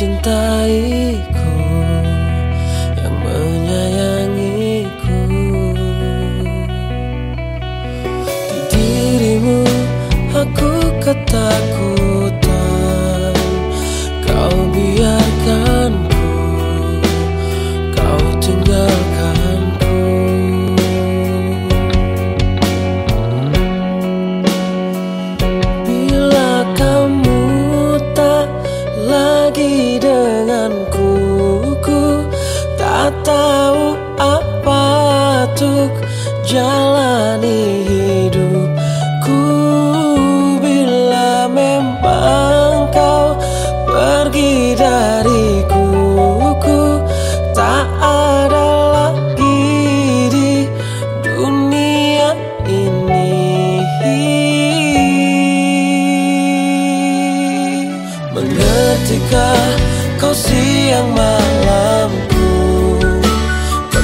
mencintaiku Yang menyayangiku. Di dirimu aku ketakutan. Kau biarkan ku Kau tinggalkan jalani hidupku. Bila memang kau pergi dariku ku tak ada lagi di dunia ini. Mengertikah kau siang malamku kau